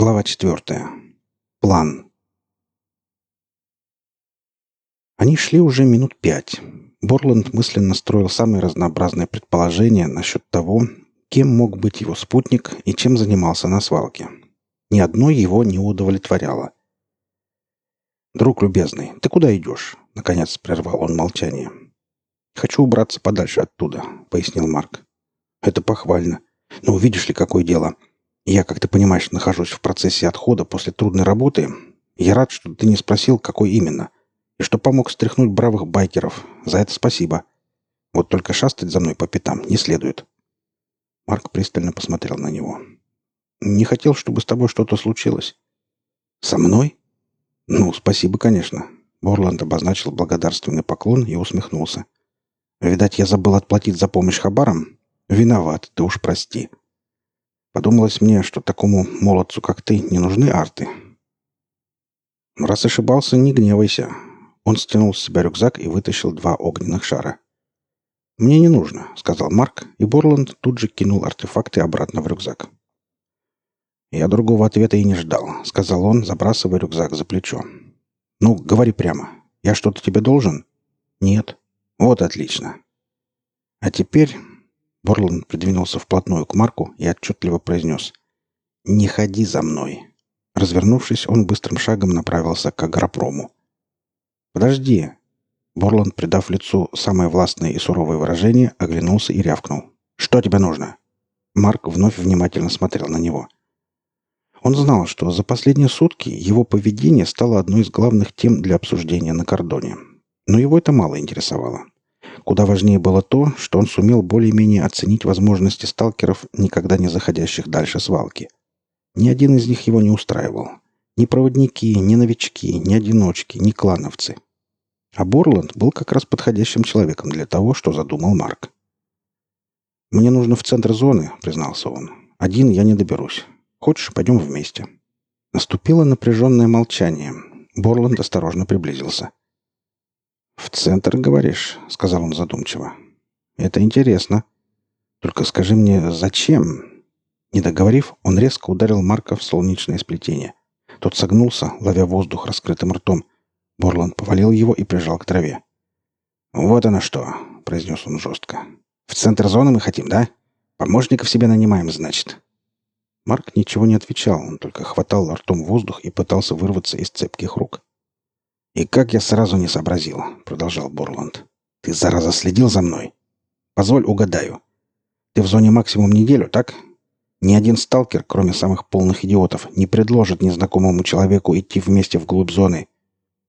Глава четвертая. План. Они шли уже минут пять. Борланд мысленно строил самые разнообразные предположения насчет того, кем мог быть его спутник и чем занимался на свалке. Ни одно его не удовлетворяло. «Друг любезный, ты куда идешь?» — наконец прервал он молчание. «Хочу убраться подальше оттуда», — пояснил Марк. «Это похвально. Но видишь ли, какое дело. Я, как ты понимаешь, нахожусь в процессе отхода после трудной работы. Я рад, что ты не спросил, какой именно. И что помог стряхнуть бравых байкеров. За это спасибо. Вот только шастать за мной по пятам не следует». Марк пристально посмотрел на него. «Не хотел, чтобы с тобой что-то случилось». «Со мной?» «Ну, спасибо, конечно». Борланд обозначил благодарственный поклон и усмехнулся. «Видать, я забыл отплатить за помощь хабарам? Виноват, ты уж прости. Подумалось мне, что такому молодцу, как ты, не нужны арты. Раз ошибался, не гневайся. Он стянул с себя рюкзак и вытащил два огненных шара. «Мне не нужно», — сказал Марк, и Борланд тут же кинул артефакты обратно в рюкзак. «Я другого ответа и не ждал», — сказал он, забрасывая рюкзак за плечо. «Ну, говори прямо. Я что-то тебе должен?» «Нет». «Вот отлично. А теперь Борланд придвинулся вплотную к Марку и отчетливо произнес «Не ходи за мной». Развернувшись, он быстрым шагом направился к агропрому. «Подожди!» Борланд, придав лицу самое властное и суровое выражение, оглянулся и рявкнул. «Что тебе нужно?» Марк вновь внимательно смотрел на него. Он знал, что за последние сутки его поведение стало одной из главных тем для обсуждения на кордоне. Но его это мало интересовало. Куда важнее было то, что он сумел более-менее оценить возможности сталкеров, никогда не заходящих дальше свалки. Ни один из них его не устраивал. Ни проводники, ни новички, ни одиночки, ни клановцы. А Борланд был как раз подходящим человеком для того, что задумал Марк. «Мне нужно в центр зоны», — признался он. «Один я не доберусь. Хочешь, пойдем вместе». Наступило напряженное молчание. Борланд осторожно приблизился. «В центр, говоришь?» — сказал он задумчиво. «Это интересно. Только скажи мне, зачем?» Не договорив, он резко ударил Марка в солнечное сплетение. Тот согнулся, ловя воздух раскрытым ртом. Борланд повалил его и прижал к траве. «Вот оно что!» — произнес он жестко. «В центр зоны мы хотим, да? Помощников себе нанимаем, значит?» Марк ничего не отвечал, он только хватал ртом воздух и пытался вырваться из цепких рук. «И как я сразу не сообразил», — продолжал Борланд. «Ты, зараза, следил за мной? Позволь угадаю. Ты в зоне максимум неделю, так? Ни один сталкер, кроме самых полных идиотов, не предложит незнакомому человеку идти вместе вглубь зоны.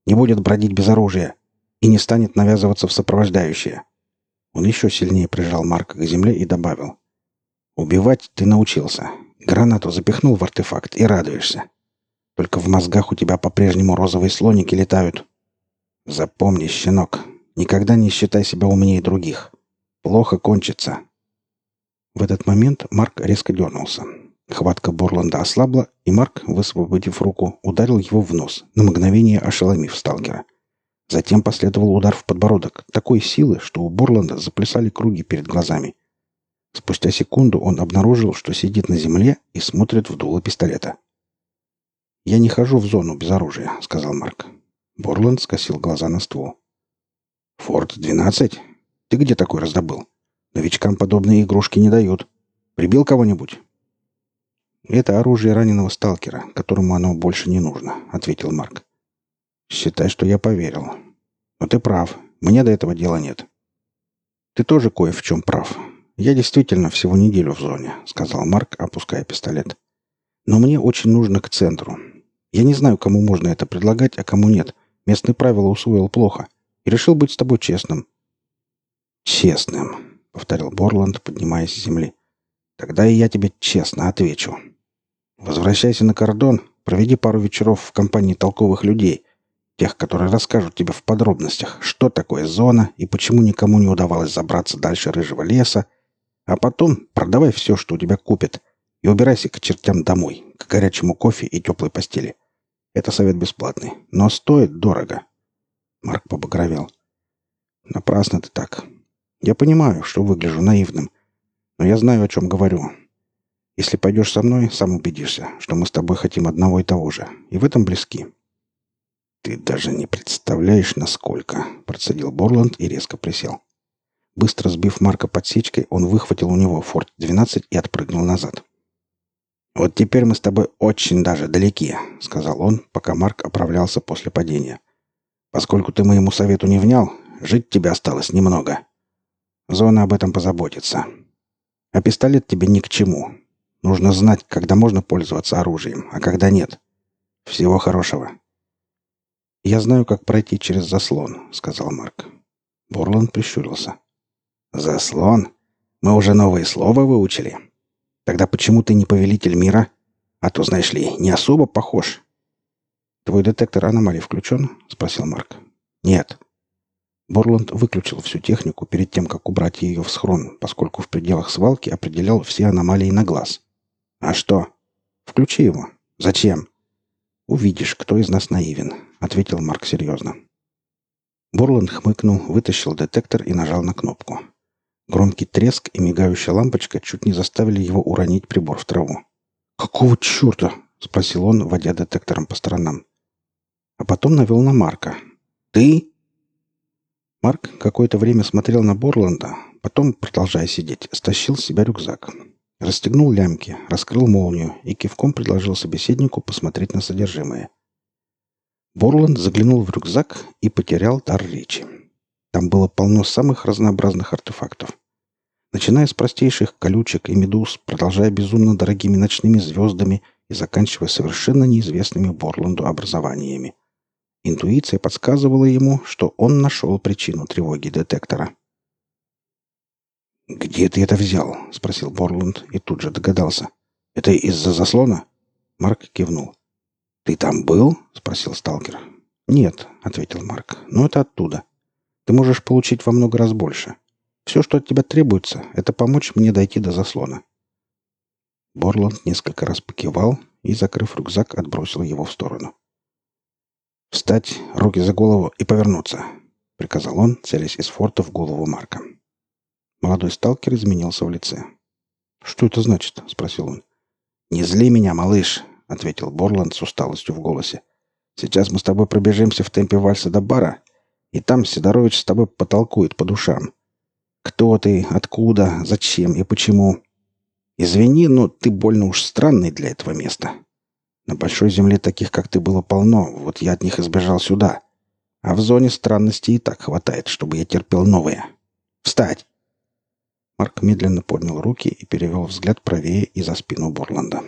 Не будет бродить без оружия и не станет навязываться в сопровождающие». Он еще сильнее прижал Марка к земле и добавил. «Убивать ты научился. Гранату запихнул в артефакт и радуешься. Только в мозгах у тебя по-прежнему розовые слоники летают. Запомни, щенок, никогда не считай себя умнее других. Плохо кончится. В этот момент Марк резко дернулся. Хватка Борланда ослабла, и Марк, высвободив руку, ударил его в нос, на мгновение ошеломив сталкера. Затем последовал удар в подбородок, такой силы, что у Борланда заплясали круги перед глазами. Спустя секунду он обнаружил, что сидит на земле и смотрит в дуло пистолета. «Я не хожу в зону без оружия», — сказал Марк. Борланд скосил глаза на ствол. «Форт-12? Ты где такой раздобыл? Новичкам подобные игрушки не дают. Прибил кого-нибудь?» «Это оружие раненого сталкера, которому оно больше не нужно», — ответил Марк. «Считай, что я поверил. Но ты прав. Мне до этого дела нет». «Ты тоже кое в чем прав. Я действительно всего неделю в зоне», — сказал Марк, опуская пистолет. «Но мне очень нужно к центру. Я не знаю, кому можно это предлагать, а кому нет. Местные правила усвоил плохо. И решил быть с тобой честным». «Честным», — повторил Борланд, поднимаясь с земли. «Тогда и я тебе честно отвечу. Возвращайся на кордон, проведи пару вечеров в компании толковых людей, тех, которые расскажут тебе в подробностях, что такое зона и почему никому не удавалось забраться дальше рыжего леса, а потом продавай все, что у тебя купят, и убирайся к чертям домой, к горячему кофе и теплой постели. Это совет бесплатный, но стоит дорого. Марк побагровел. Напрасно ты так. Я понимаю, что выгляжу наивным, но я знаю, о чем говорю. Если пойдешь со мной, сам убедишься, что мы с тобой хотим одного и того же. И в этом близки». «Ты даже не представляешь, насколько», — процедил Борланд и резко присел. Быстро сбив Марка подсечкой, он выхватил у него Форт-12 и отпрыгнул назад. «Вот теперь мы с тобой очень даже далеки», — сказал он, пока Марк оправлялся после падения. «Поскольку ты моему совету не внял, жить тебе осталось немного. Зона об этом позаботится. А пистолет тебе ни к чему. Нужно знать, когда можно пользоваться оружием, а когда нет. Всего хорошего». «Я знаю, как пройти через заслон», — сказал Марк. Борланд прищурился. «Заслон? Мы уже новые слова выучили. Тогда почему ты не повелитель мира? А то, знаешь ли, не особо похож». «Твой детектор аномалий включен?» — спросил Марк. «Нет». Борланд выключил всю технику перед тем, как убрать ее в схрон, поскольку в пределах свалки определял все аномалии на глаз. «А что?» «Включи его». «Зачем?» «Увидишь, кто из нас наивен», — ответил Марк серьезно. Борланд хмыкнул, вытащил детектор и нажал на кнопку. Громкий треск и мигающая лампочка чуть не заставили его уронить прибор в траву. «Какого черта?» — спросил он, водя детектором по сторонам. А потом навел на Марка. «Ты?» Марк какое-то время смотрел на Борланда, потом, продолжая сидеть, стащил с себя рюкзак. Расстегнул лямки, раскрыл молнию и кивком предложил собеседнику посмотреть на содержимое. Борланд заглянул в рюкзак и потерял дар речи. Там было полно самых разнообразных артефактов. Начиная с простейших колючек и медуз, продолжая безумно дорогими ночными звездами и заканчивая совершенно неизвестными Борланду образованиями. Интуиция подсказывала ему, что он нашел причину тревоги детектора. «Где ты это взял?» — спросил Борланд и тут же догадался. «Это из-за заслона?» Марк кивнул. «Ты там был?» — спросил сталкер. «Нет», — ответил Марк, — «но это оттуда. Ты можешь получить во много раз больше. Все, что от тебя требуется, это помочь мне дойти до заслона». Борланд несколько раз покивал и, закрыв рюкзак, отбросил его в сторону. «Встать, руки за голову и повернуться», — приказал он, целясь из форта в голову Марка. Молодой сталкер изменился в лице. «Что это значит?» — спросил он. «Не зли меня, малыш!» — ответил Борланд с усталостью в голосе. «Сейчас мы с тобой пробежимся в темпе вальса до бара, и там Сидорович с тобой потолкует по душам. Кто ты, откуда, зачем и почему? Извини, но ты больно уж странный для этого места. На большой земле таких, как ты, было полно, вот я от них избежал сюда. А в зоне странностей и так хватает, чтобы я терпел новые. Встать!» Марк медленно поднял руки и перевел взгляд правее и за спину Борланда.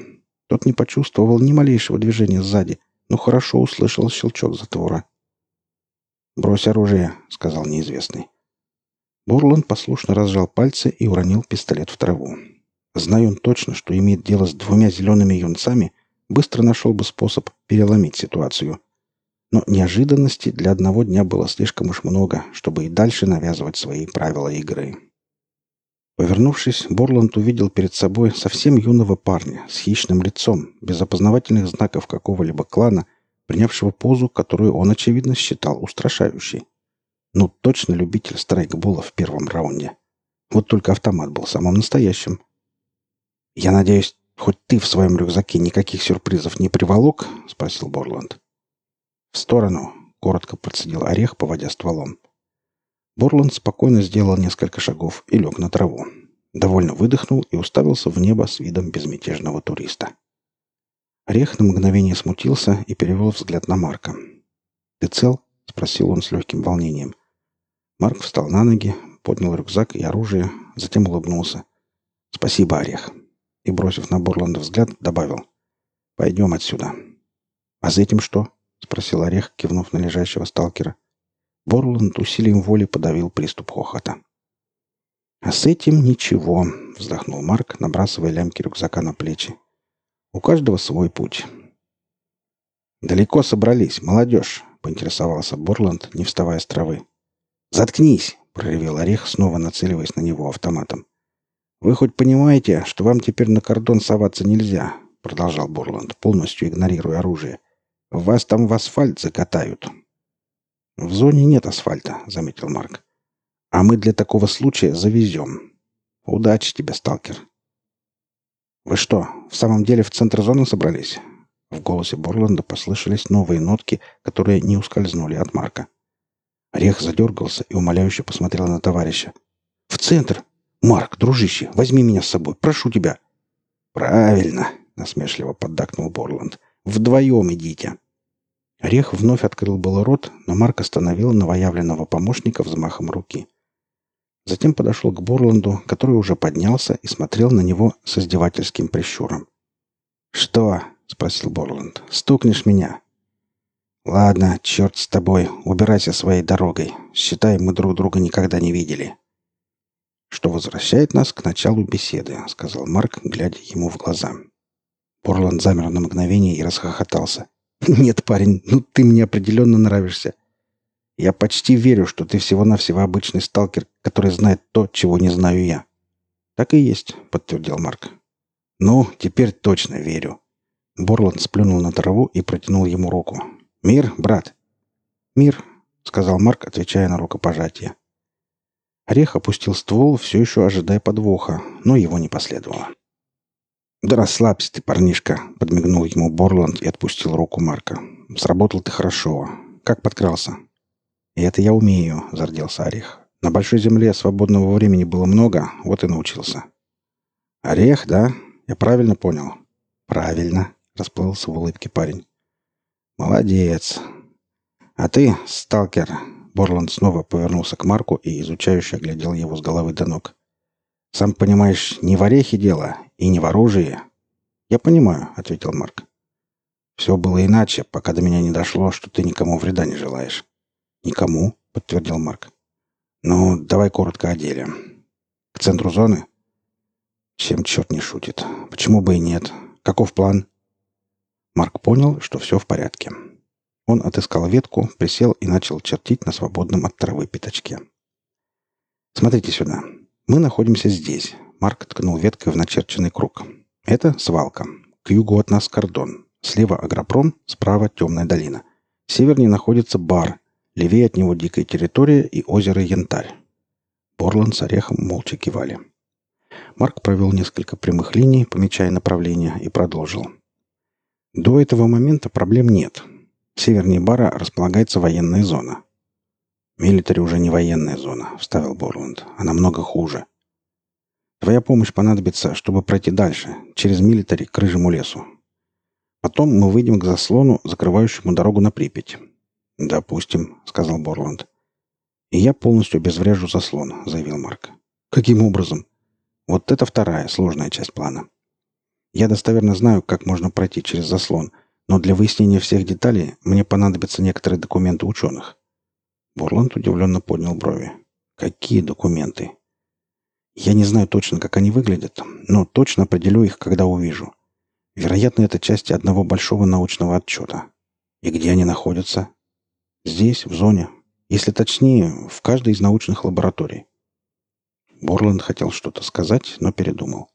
Тот не почувствовал ни малейшего движения сзади, но хорошо услышал щелчок затвора. «Брось оружие», — сказал неизвестный. Борланд послушно разжал пальцы и уронил пистолет в траву. Зная он точно, что имеет дело с двумя зелеными юнцами, быстро нашел бы способ переломить ситуацию. Но неожиданностей для одного дня было слишком уж много, чтобы и дальше навязывать свои правила игры. Повернувшись, Борланд увидел перед собой совсем юного парня с хищным лицом, без опознавательных знаков какого-либо клана, принявшего позу, которую он, очевидно, считал устрашающей. Ну, точно любитель страйкбола в первом раунде. Вот только автомат был самым настоящим. «Я надеюсь, хоть ты в своем рюкзаке никаких сюрпризов не приволок?» — спросил Борланд. «В сторону», — коротко процедил орех, поводя стволом. Борланд спокойно сделал несколько шагов и лег на траву. Довольно выдохнул и уставился в небо с видом безмятежного туриста. Орех на мгновение смутился и перевел взгляд на Марка. «Ты цел?» — спросил он с легким волнением. Марк встал на ноги, поднял рюкзак и оружие, затем улыбнулся. «Спасибо, Орех!» И, бросив на Борланда взгляд, добавил. «Пойдем отсюда». «А за этим что?» — спросил Орех, кивнув на лежащего сталкера. Борланд усилием воли подавил приступ хохота. «А с этим ничего», — вздохнул Марк, набрасывая лямки рюкзака на плечи. «У каждого свой путь». «Далеко собрались, молодежь», — поинтересовался Борланд, не вставая с травы. «Заткнись!» — проревел Орех, снова нацеливаясь на него автоматом. «Вы хоть понимаете, что вам теперь на кордон соваться нельзя?» — продолжал Борланд, полностью игнорируя оружие. «Вас там в асфальт закатают, «В зоне нет асфальта», — заметил Марк. «А мы для такого случая завезем. Удачи тебе, сталкер». «Вы что, в самом деле в центр зоны собрались?» В голосе Борланда послышались новые нотки, которые не ускользнули от Марка. Орех задергался и умоляюще посмотрел на товарища. «В центр! Марк, дружище, возьми меня с собой, прошу тебя!» «Правильно!» — насмешливо поддакнул Борланд. «Вдвоем идите!» Орех вновь открыл было рот, но Марк остановил новоявленного помощника взмахом руки. Затем подошел к Борланду, который уже поднялся и смотрел на него с издевательским прищуром. «Что?» — спросил Борланд. «Стукнешь меня?» «Ладно, черт с тобой, убирайся своей дорогой. Считай, мы друг друга никогда не видели». «Что возвращает нас к началу беседы», — сказал Марк, глядя ему в глаза. Борланд замер на мгновение и расхохотался. «Нет, парень, ну ты мне определенно нравишься. Я почти верю, что ты всего-навсего обычный сталкер, который знает то, чего не знаю я». «Так и есть», — подтвердил Марк. «Ну, теперь точно верю». Борланд сплюнул на траву и протянул ему руку. «Мир, брат?» «Мир», — сказал Марк, отвечая на рукопожатие. Орех опустил ствол, все еще ожидая подвоха, но его не последовало. «Да расслабься ты, парнишка», — подмигнул ему Борланд и отпустил руку Марка. «Сработал ты хорошо. Как подкрался?» «И это я умею», — зарделся Орех. «На Большой Земле свободного времени было много, вот и научился». «Орех, да? Я правильно понял?» «Правильно», — расплылся в улыбке парень. «Молодец. А ты, сталкер...» Борланд снова повернулся к Марку и изучающе оглядел его с головы до ног. Сам понимаешь, не в орехе дело и не в оружии. Я понимаю, ответил Марк. Все было иначе, пока до меня не дошло, что ты никому вреда не желаешь. Никому, подтвердил Марк. Ну, давай коротко о деле. К центру зоны? Чем черт не шутит? Почему бы и нет? Каков план? Марк понял, что все в порядке. Он отыскал ветку, присел и начал чертить на свободном от травы пятачке. «Смотрите сюда. Мы находимся здесь. Марк ткнул веткой в начерченный круг. Это свалка. К югу от нас кордон. Слева агропром, справа темная долина. Севернее находится бар. Левее от него дикая территория и озеро Янтарь. Борланд с Орехом молча кивали. Марк провел несколько прямых линий, помечая направление, и продолжил. До этого момента проблем нет. Севернее бара располагается военная зона. «Милитари уже не военная зона», — вставил Борланд. «А намного хуже. Твоя помощь понадобится, чтобы пройти дальше, через милитари к рыжему лесу. Потом мы выйдем к заслону, закрывающему дорогу на Припять». «Допустим», — сказал Борланд. «И я полностью обезврежу заслон», — заявил Марк. «Каким образом?» «Вот это вторая, сложная часть плана. Я достоверно знаю, как можно пройти через заслон, но для выяснения всех деталей мне понадобятся некоторые документы ученых. Борланд удивленно поднял брови. «Какие документы?» «Я не знаю точно, как они выглядят, но точно определю их, когда увижу. Вероятно, это части одного большого научного отчета. И где они находятся?» «Здесь, в зоне. Если точнее, в каждой из научных лабораторий». Борланд хотел что-то сказать, но передумал.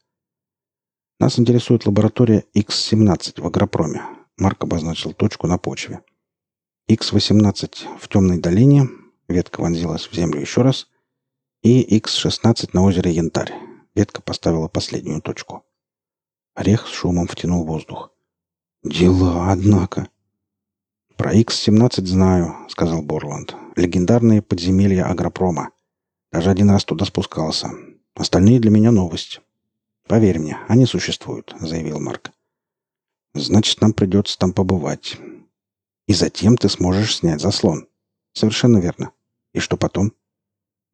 «Нас интересует лаборатория X-17 в Агропроме», — Марк обозначил точку на почве. X18 в темной долине, ветка вонзилась в землю еще раз, и X16 на озере Янтарь. Ветка поставила последнюю точку. Орех с шумом втянул воздух. «Дела, однако!» «Про X-17 знаю», — сказал Борланд. «Легендарные подземелья агропрома. Даже один раз туда спускался. Остальные для меня новость». «Поверь мне, они существуют», — заявил Марк. «Значит, нам придется там побывать. И затем ты сможешь снять заслон. Совершенно верно. И что потом?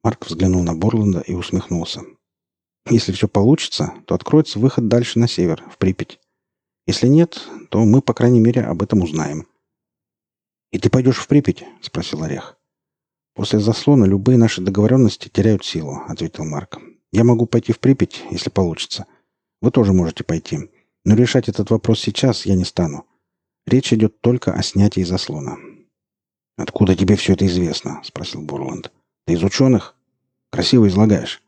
Марк взглянул на Борланда и усмехнулся. Если все получится, то откроется выход дальше на север, в Припять. Если нет, то мы, по крайней мере, об этом узнаем. «И ты пойдешь в Припять?» — спросил Орех. «После заслона любые наши договоренности теряют силу», — ответил Марк. «Я могу пойти в Припять, если получится. Вы тоже можете пойти. Но решать этот вопрос сейчас я не стану. Речь идет только о снятии заслона. «Откуда тебе все это известно?» — спросил Бурланд. «Ты из ученых? Красиво излагаешь».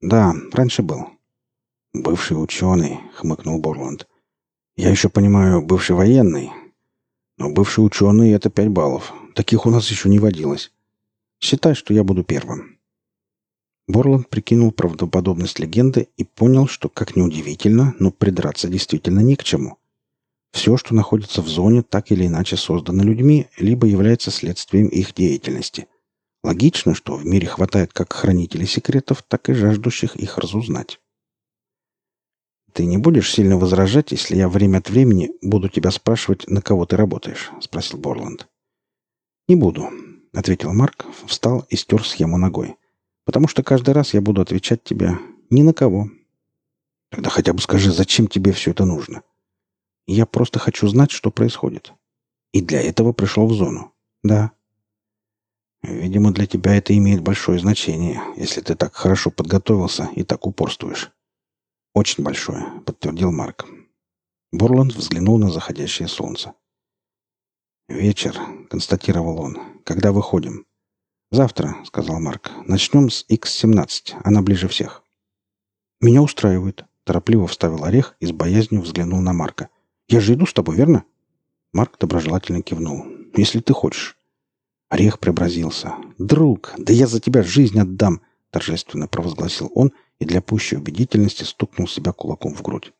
«Да, раньше был». «Бывший ученый», — хмыкнул Борланд. «Я еще понимаю, бывший военный. Но бывший ученый — это пять баллов. Таких у нас еще не водилось. Считай, что я буду первым». Борланд прикинул правдоподобность легенды и понял, что, как ни удивительно, но придраться действительно ни к чему. Все, что находится в зоне, так или иначе создано людьми, либо является следствием их деятельности. Логично, что в мире хватает как хранителей секретов, так и жаждущих их разузнать. «Ты не будешь сильно возражать, если я время от времени буду тебя спрашивать, на кого ты работаешь?» — спросил Борланд. «Не буду», — ответил Марк, встал и стер схему ногой. «Потому что каждый раз я буду отвечать тебе ни на кого». «Тогда хотя бы скажи, зачем тебе все это нужно?» Я просто хочу знать, что происходит. И для этого пришел в зону. Да. Видимо, для тебя это имеет большое значение, если ты так хорошо подготовился и так упорствуешь. Очень большое, подтвердил Марк. Борланд взглянул на заходящее солнце. «Вечер», — констатировал он. «Когда выходим?» «Завтра», — сказал Марк. «Начнем с X-17. Она ближе всех». «Меня устраивает», — торопливо вставил орех и с боязнью взглянул на Марка. Я же иду с тобой, верно?» Марк доброжелательно кивнул. «Если ты хочешь». Орех преобразился. «Друг, да я за тебя жизнь отдам!» торжественно провозгласил он и для пущей убедительности стукнул себя кулаком в грудь.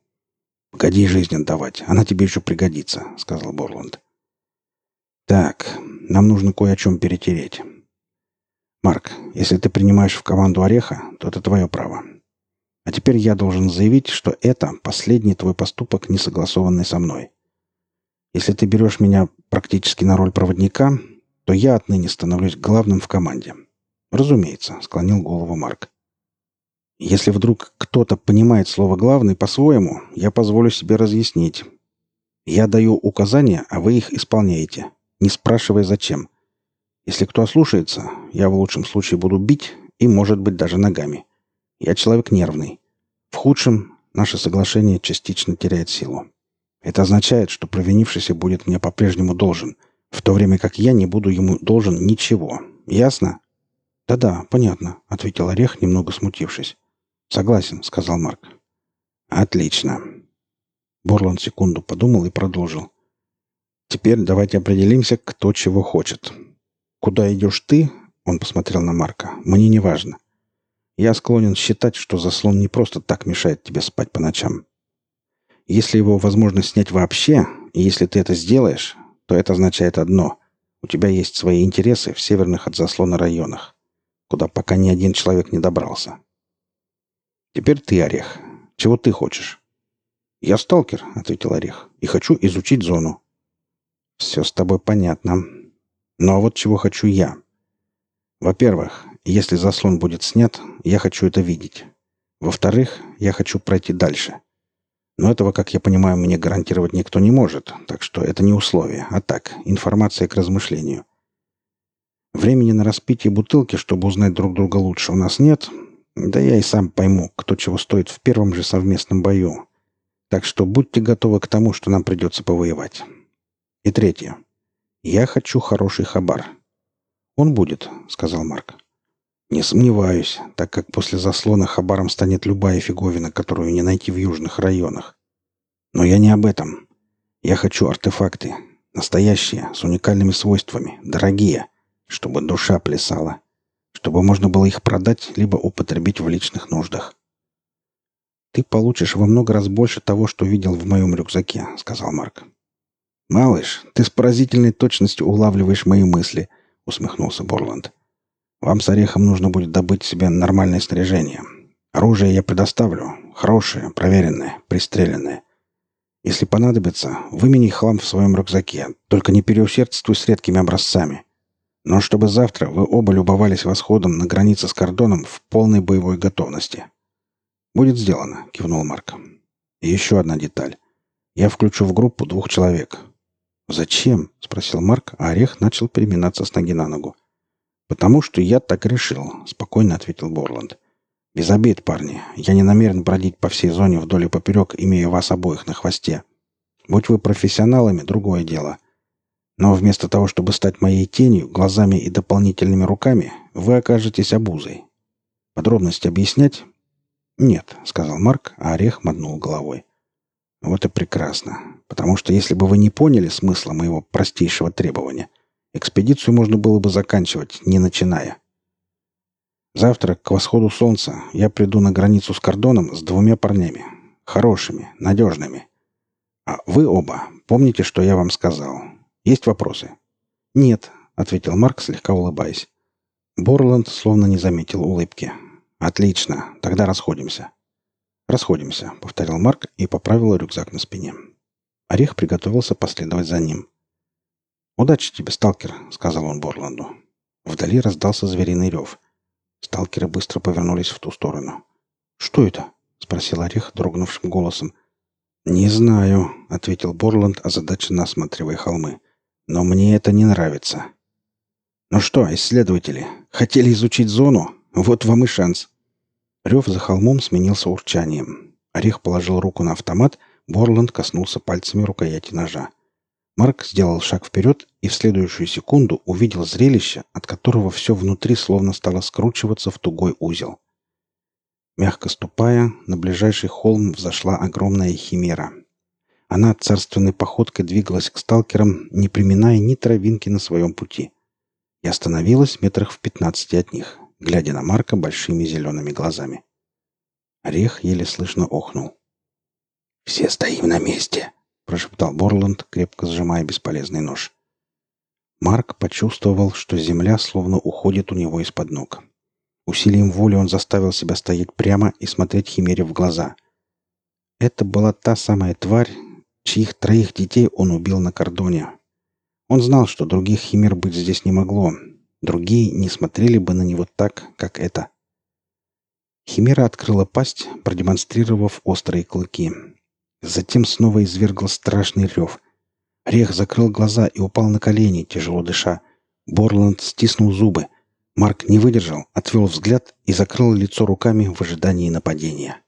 «Погоди жизнь отдавать, она тебе еще пригодится», — сказал Борланд. «Так, нам нужно кое о чем перетереть. Марк, если ты принимаешь в команду Ореха, то это твое право. А теперь я должен заявить, что это последний твой поступок, не согласованный со мной. Если ты берешь меня практически на роль проводника, то я отныне становлюсь главным в команде. Разумеется, склонил голову Марк. Если вдруг кто-то понимает слово «главный» по-своему, я позволю себе разъяснить. Я даю указания, а вы их исполняете, не спрашивая зачем. Если кто ослушается, я в лучшем случае буду бить и, может быть, даже ногами. Я человек нервный. В худшем наше соглашение частично теряет силу. Это означает, что провинившийся будет мне по-прежнему должен, в то время как я не буду ему должен ничего. Ясно? Да-да, понятно, ответил Орех, немного смутившись. Согласен, сказал Марк. Отлично. Борланд секунду подумал и продолжил. Теперь давайте определимся, кто чего хочет. Куда идешь ты? Он посмотрел на Марка. Мне не важно. Я склонен считать, что заслон не просто так мешает тебе спать по ночам. Если его возможно снять вообще, и если ты это сделаешь, то это означает одно. У тебя есть свои интересы в северных от заслона районах, куда пока ни один человек не добрался. Теперь ты, Орех. Чего ты хочешь? Я сталкер, ответил Орех, и хочу изучить зону. Все с тобой понятно. Но вот чего хочу я. Во-первых, если заслон будет снят, я хочу это видеть. Во-вторых, я хочу пройти дальше. Но этого, как я понимаю, мне гарантировать никто не может, так что это не условие, а так, информация к размышлению. Времени на распитие бутылки, чтобы узнать друг друга лучше, у нас нет. Да я и сам пойму, кто чего стоит в первом же совместном бою. Так что будьте готовы к тому, что нам придется повоевать. И третье. Я хочу хороший хабар. «Он будет», — сказал Марк. Не сомневаюсь, так как после заслона хабаром станет любая фиговина, которую не найти в южных районах. Но я не об этом. Я хочу артефакты. Настоящие, с уникальными свойствами, дорогие, чтобы душа плясала. Чтобы можно было их продать, либо употребить в личных нуждах. «Ты получишь во много раз больше того, что видел в моем рюкзаке», — сказал Марк. «Малыш, ты с поразительной точностью улавливаешь мои мысли», — усмехнулся Борланд. Вам с Орехом нужно будет добыть себе нормальное снаряжение. Оружие я предоставлю. Хорошее, проверенное, пристреленное. Если понадобится, вымени хлам в своем рюкзаке. Только не переусердствуй с редкими образцами. Но чтобы завтра вы оба любовались восходом на границе с кордоном в полной боевой готовности. «Будет сделано», — кивнул Марк. «И еще одна деталь. Я включу в группу двух человек». «Зачем?» — спросил Марк, а Орех начал переминаться с ноги на ногу. «Потому что я так решил», — спокойно ответил Борланд. «Без обид, парни. Я не намерен бродить по всей зоне вдоль и поперек, имея вас обоих на хвосте. Будь вы профессионалами, другое дело. Но вместо того, чтобы стать моей тенью, глазами и дополнительными руками, вы окажетесь обузой. Подробности объяснять?» «Нет», — сказал Марк, а Орех мотнул головой. «Вот и прекрасно. Потому что если бы вы не поняли смысла моего простейшего требования — Экспедицию можно было бы заканчивать, не начиная. Завтра к восходу солнца я приду на границу с кордоном с двумя парнями. Хорошими, надежными. А вы оба помните, что я вам сказал? Есть вопросы? Нет, ответил Марк, слегка улыбаясь. Борланд словно не заметил улыбки. Отлично, тогда расходимся. Расходимся, повторил Марк и поправил рюкзак на спине. Орех приготовился последовать за ним. «Удачи тебе, сталкер», — сказал он Борланду. Вдали раздался звериный рев. Сталкеры быстро повернулись в ту сторону. «Что это?» — спросил Орех дрогнувшим голосом. «Не знаю», — ответил Борланд, озадаченно осматривая холмы. «Но мне это не нравится». «Ну что, исследователи, хотели изучить зону? Вот вам и шанс». Рев за холмом сменился урчанием. Орех положил руку на автомат, Борланд коснулся пальцами рукояти ножа. Марк сделал шаг вперед и в следующую секунду увидел зрелище, от которого все внутри словно стало скручиваться в тугой узел. Мягко ступая, на ближайший холм взошла огромная химера. Она царственной походкой двигалась к сталкерам, не приминая ни травинки на своем пути. И остановилась метрах в пятнадцати от них, глядя на Марка большими зелеными глазами. Орех еле слышно охнул. «Все стоим на месте!» — прошептал Борланд, крепко сжимая бесполезный нож. Марк почувствовал, что земля словно уходит у него из-под ног. Усилием воли он заставил себя стоять прямо и смотреть Химере в глаза. Это была та самая тварь, чьих троих детей он убил на кордоне. Он знал, что других Химер быть здесь не могло. Другие не смотрели бы на него так, как это. Химера открыла пасть, продемонстрировав острые клыки. Затем снова извергл страшный рев. Рех закрыл глаза и упал на колени, тяжело дыша. Борланд стиснул зубы. Марк не выдержал, отвел взгляд и закрыл лицо руками в ожидании нападения.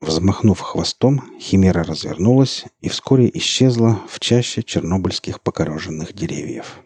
Взмахнув хвостом, химера развернулась и вскоре исчезла в чаще чернобыльских покореженных деревьев.